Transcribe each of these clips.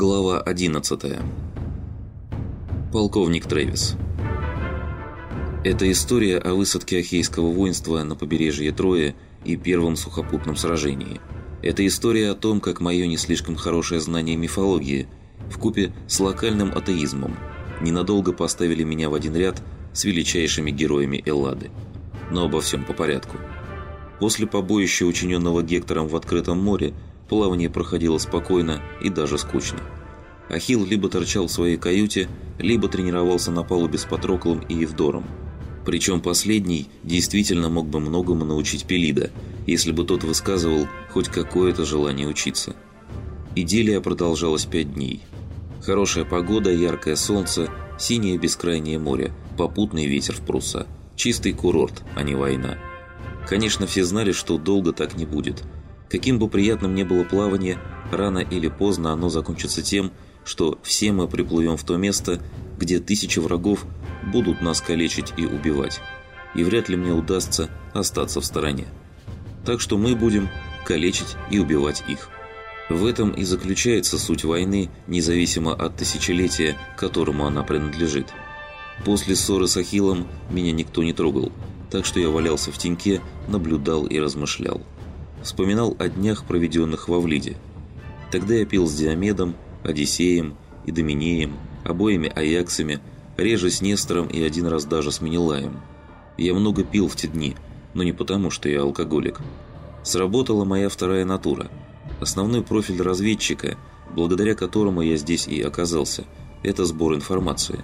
Глава 11 Полковник Трэвис Это история о высадке Ахейского воинства на побережье Троя и первом сухопутном сражении. Это история о том, как мое не слишком хорошее знание мифологии вкупе с локальным атеизмом ненадолго поставили меня в один ряд с величайшими героями Эллады. Но обо всем по порядку. После побоища, учиненного Гектором в открытом море, Плавание проходило спокойно и даже скучно. Ахилл либо торчал в своей каюте, либо тренировался на палубе с Патроклом и Евдором. Причем последний действительно мог бы многому научить Пелида, если бы тот высказывал хоть какое-то желание учиться. Идиллия продолжалась пять дней. Хорошая погода, яркое солнце, синее бескрайнее море, попутный ветер в пруса. Чистый курорт, а не война. Конечно, все знали, что долго так не будет – Каким бы приятным ни было плавание, рано или поздно оно закончится тем, что все мы приплывем в то место, где тысячи врагов будут нас калечить и убивать. И вряд ли мне удастся остаться в стороне. Так что мы будем калечить и убивать их. В этом и заключается суть войны, независимо от тысячелетия, которому она принадлежит. После ссоры с Ахиллом меня никто не трогал, так что я валялся в теньке, наблюдал и размышлял вспоминал о днях, проведенных во Влиде. Тогда я пил с Диомедом, Одиссеем и Доминеем, обоими Аяксами, реже с Нестором и один раз даже с Менелаем. Я много пил в те дни, но не потому, что я алкоголик. Сработала моя вторая натура. Основной профиль разведчика, благодаря которому я здесь и оказался, это сбор информации.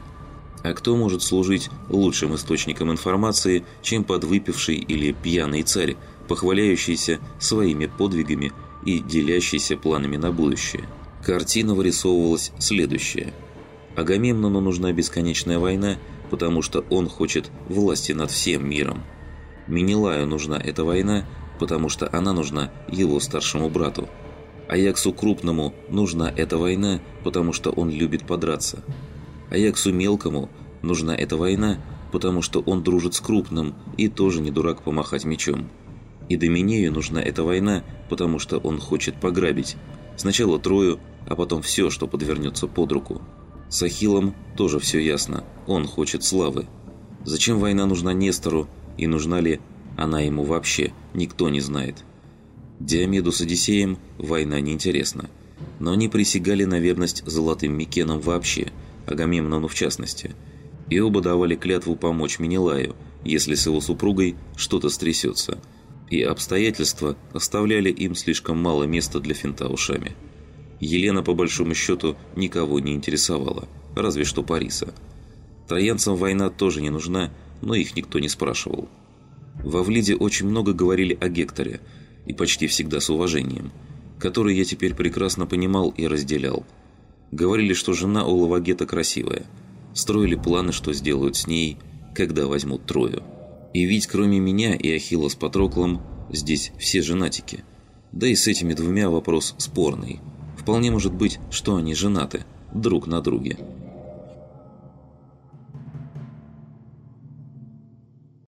А кто может служить лучшим источником информации, чем подвыпивший или пьяный царь, похваляющийся своими подвигами и делящийся планами на будущее. Картина вырисовывалась следующая. Агамемнону нужна бесконечная война, потому что он хочет власти над всем миром. Минилаю нужна эта война, потому что она нужна его старшему брату. Аяксу Крупному нужна эта война, потому что он любит подраться. Аяксу Мелкому нужна эта война, потому что он дружит с Крупным и тоже не дурак помахать мечом. И Доминею нужна эта война, потому что он хочет пограбить. Сначала Трою, а потом все, что подвернется под руку. С Ахиллом тоже все ясно. Он хочет славы. Зачем война нужна Нестору, и нужна ли она ему вообще, никто не знает. Диомеду с Одиссеем война неинтересна. Но они присягали на верность золотым Микенам вообще, Агамемнону в частности. И оба давали клятву помочь Менелаю, если с его супругой что-то стрясется – и обстоятельства оставляли им слишком мало места для финта ушами. Елена, по большому счету, никого не интересовала, разве что Париса. Троянцам война тоже не нужна, но их никто не спрашивал. Во Влиде очень много говорили о Гекторе, и почти всегда с уважением, который я теперь прекрасно понимал и разделял. Говорили, что жена у Лавагета красивая. Строили планы, что сделают с ней, когда возьмут Трою. И ведь кроме меня и Ахилла с Патроклом, здесь все женатики. Да и с этими двумя вопрос спорный. Вполне может быть, что они женаты, друг на друге.